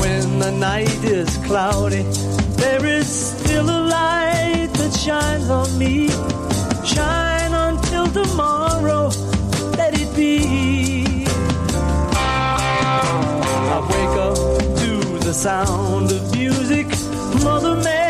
When the night is cloudy, there is still a light that shines on me. Shine until tomorrow, let it be. I wake up to the sound of music. Mother Mary